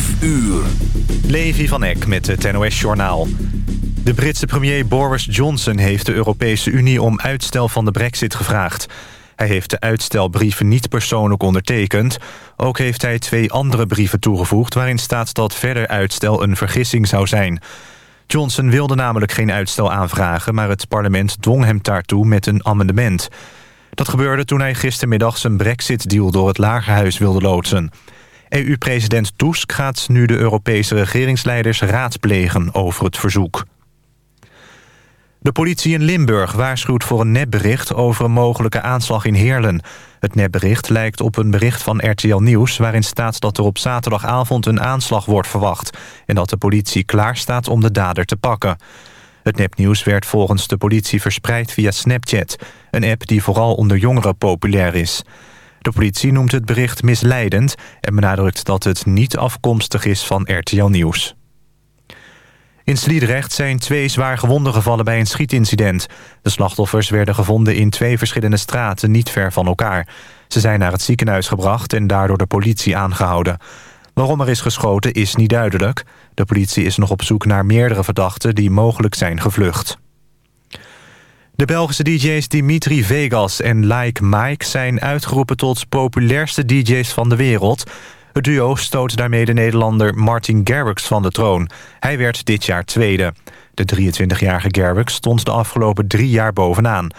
5 uur. Levi van Eck met het NOS-journaal. De Britse premier Boris Johnson heeft de Europese Unie om uitstel van de brexit gevraagd. Hij heeft de uitstelbrieven niet persoonlijk ondertekend. Ook heeft hij twee andere brieven toegevoegd... waarin staat dat verder uitstel een vergissing zou zijn. Johnson wilde namelijk geen uitstel aanvragen... maar het parlement dwong hem daartoe met een amendement. Dat gebeurde toen hij gistermiddag zijn brexit-deal... door het lagerhuis wilde loodsen. EU-president Tusk gaat nu de Europese regeringsleiders raadplegen over het verzoek. De politie in Limburg waarschuwt voor een nepbericht over een mogelijke aanslag in Heerlen. Het nepbericht lijkt op een bericht van RTL Nieuws... waarin staat dat er op zaterdagavond een aanslag wordt verwacht... en dat de politie klaar staat om de dader te pakken. Het nepnieuws werd volgens de politie verspreid via Snapchat... een app die vooral onder jongeren populair is. De politie noemt het bericht misleidend... en benadrukt dat het niet afkomstig is van RTL Nieuws. In Sliedrecht zijn twee zwaar gewonden gevallen bij een schietincident. De slachtoffers werden gevonden in twee verschillende straten niet ver van elkaar. Ze zijn naar het ziekenhuis gebracht en daardoor de politie aangehouden. Waarom er is geschoten is niet duidelijk. De politie is nog op zoek naar meerdere verdachten die mogelijk zijn gevlucht. De Belgische DJ's Dimitri Vegas en Like Mike zijn uitgeroepen tot populairste DJ's van de wereld. Het duo stoot daarmee de Nederlander Martin Garrix van de troon. Hij werd dit jaar tweede. De 23-jarige Garrix stond de afgelopen drie jaar bovenaan.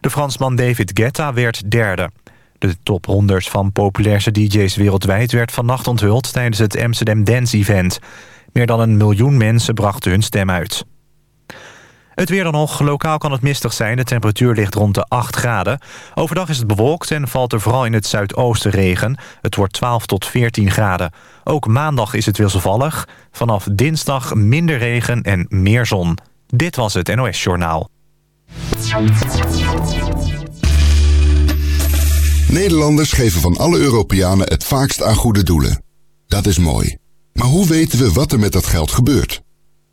De Fransman David Guetta werd derde. De top 100 van populairste DJ's wereldwijd werd vannacht onthuld tijdens het Amsterdam Dance Event. Meer dan een miljoen mensen brachten hun stem uit. Het weer dan nog. Lokaal kan het mistig zijn. De temperatuur ligt rond de 8 graden. Overdag is het bewolkt en valt er vooral in het zuidoosten regen. Het wordt 12 tot 14 graden. Ook maandag is het wisselvallig. Vanaf dinsdag minder regen en meer zon. Dit was het NOS Journaal. Nederlanders geven van alle Europeanen het vaakst aan goede doelen. Dat is mooi. Maar hoe weten we wat er met dat geld gebeurt?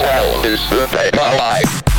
This is the day of my life?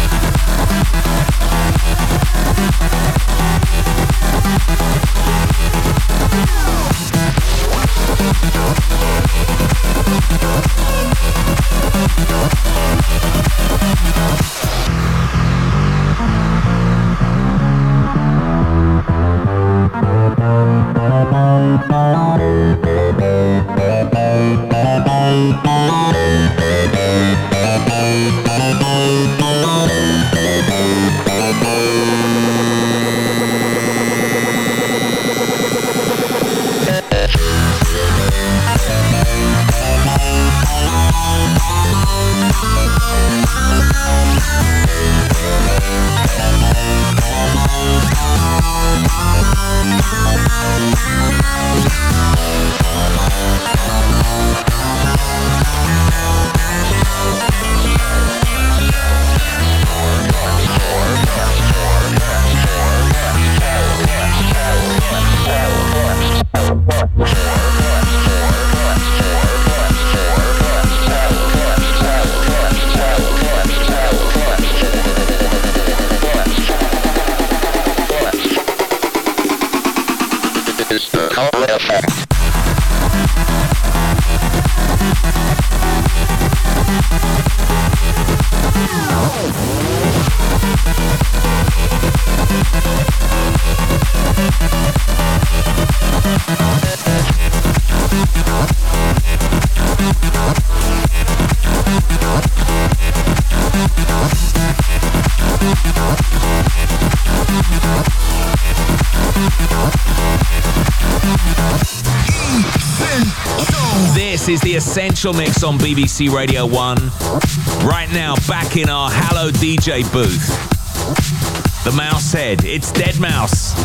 This is the Essential Mix on BBC Radio 1. Right now, back in our hallowed DJ booth. The mouse head, it's Dead Mouse.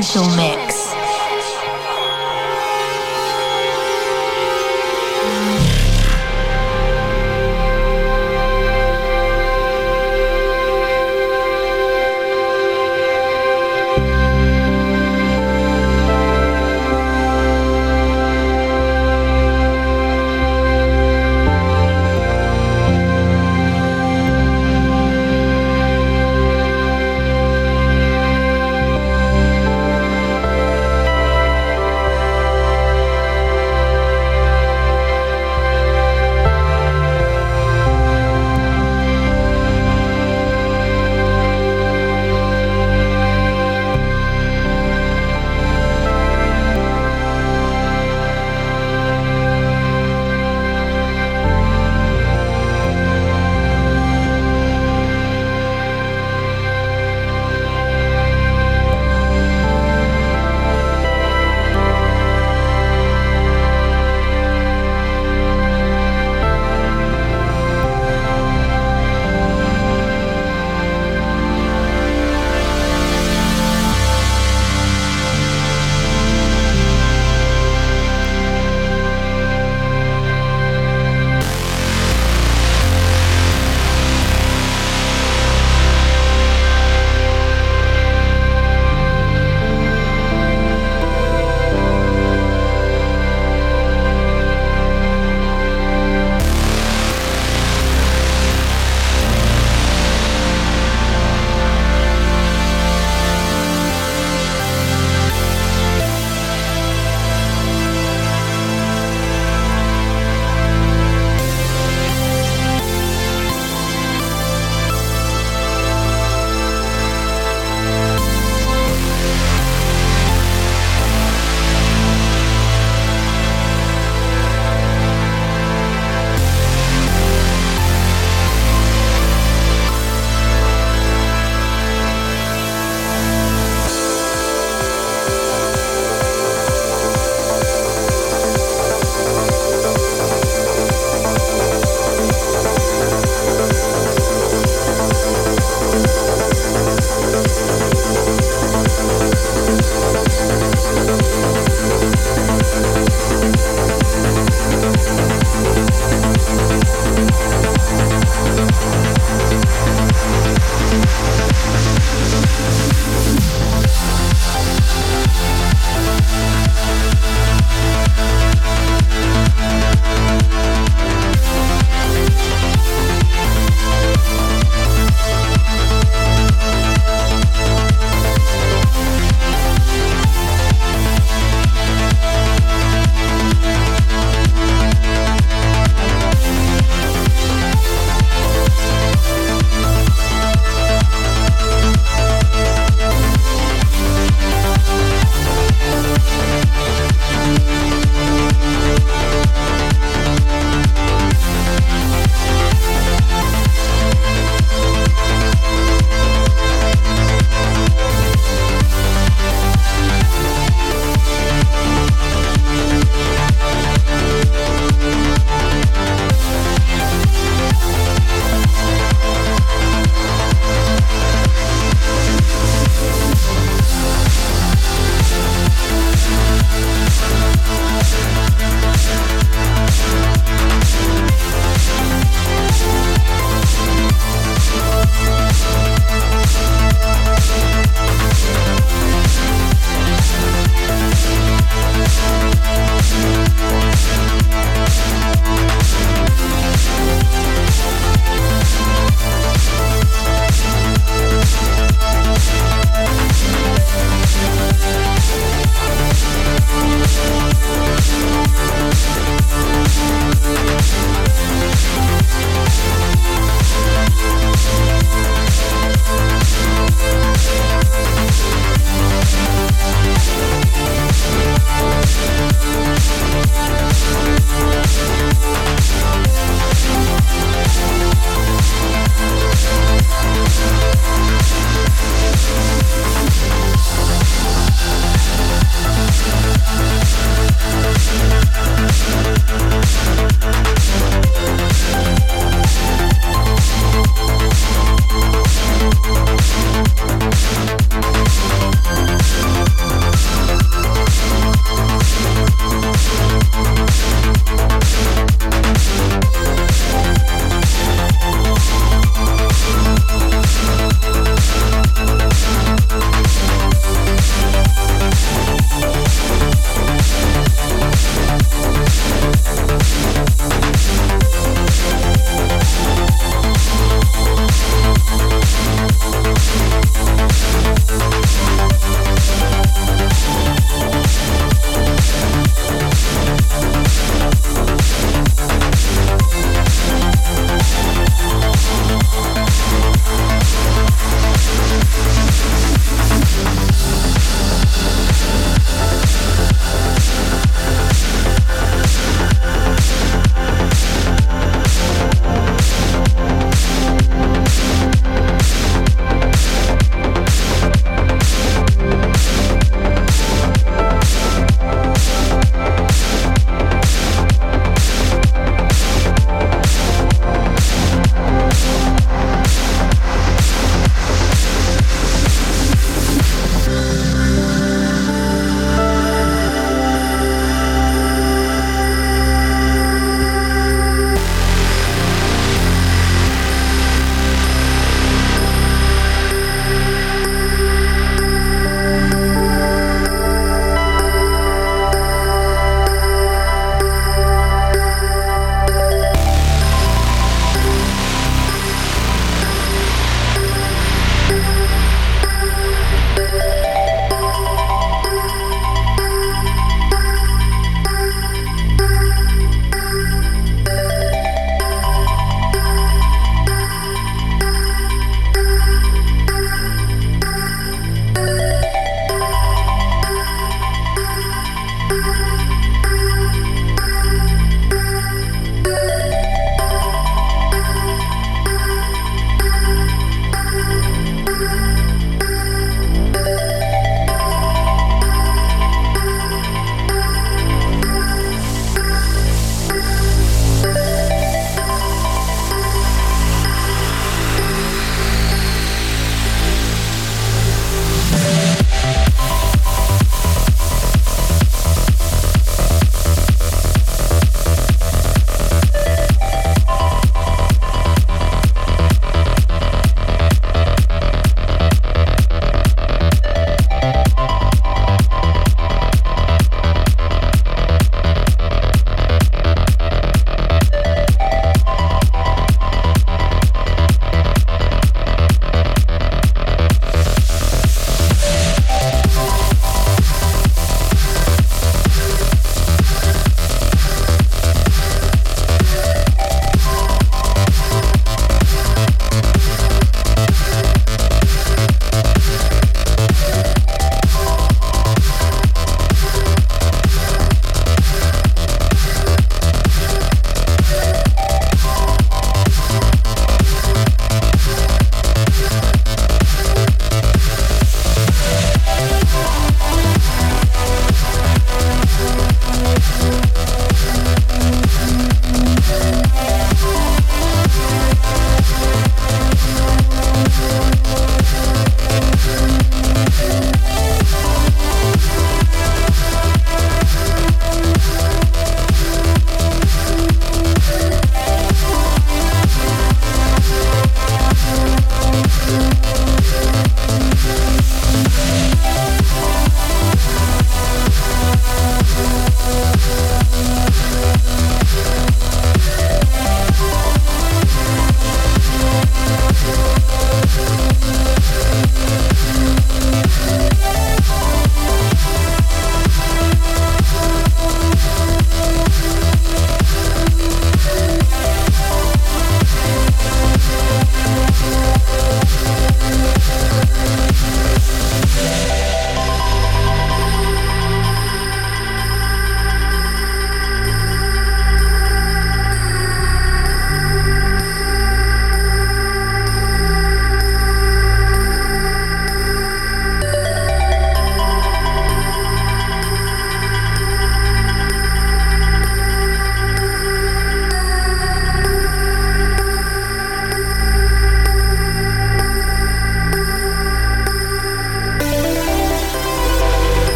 Essential Mix.